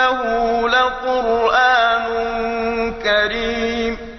إِنَّهُ لَقُرْآنٌ كَرِيمٌ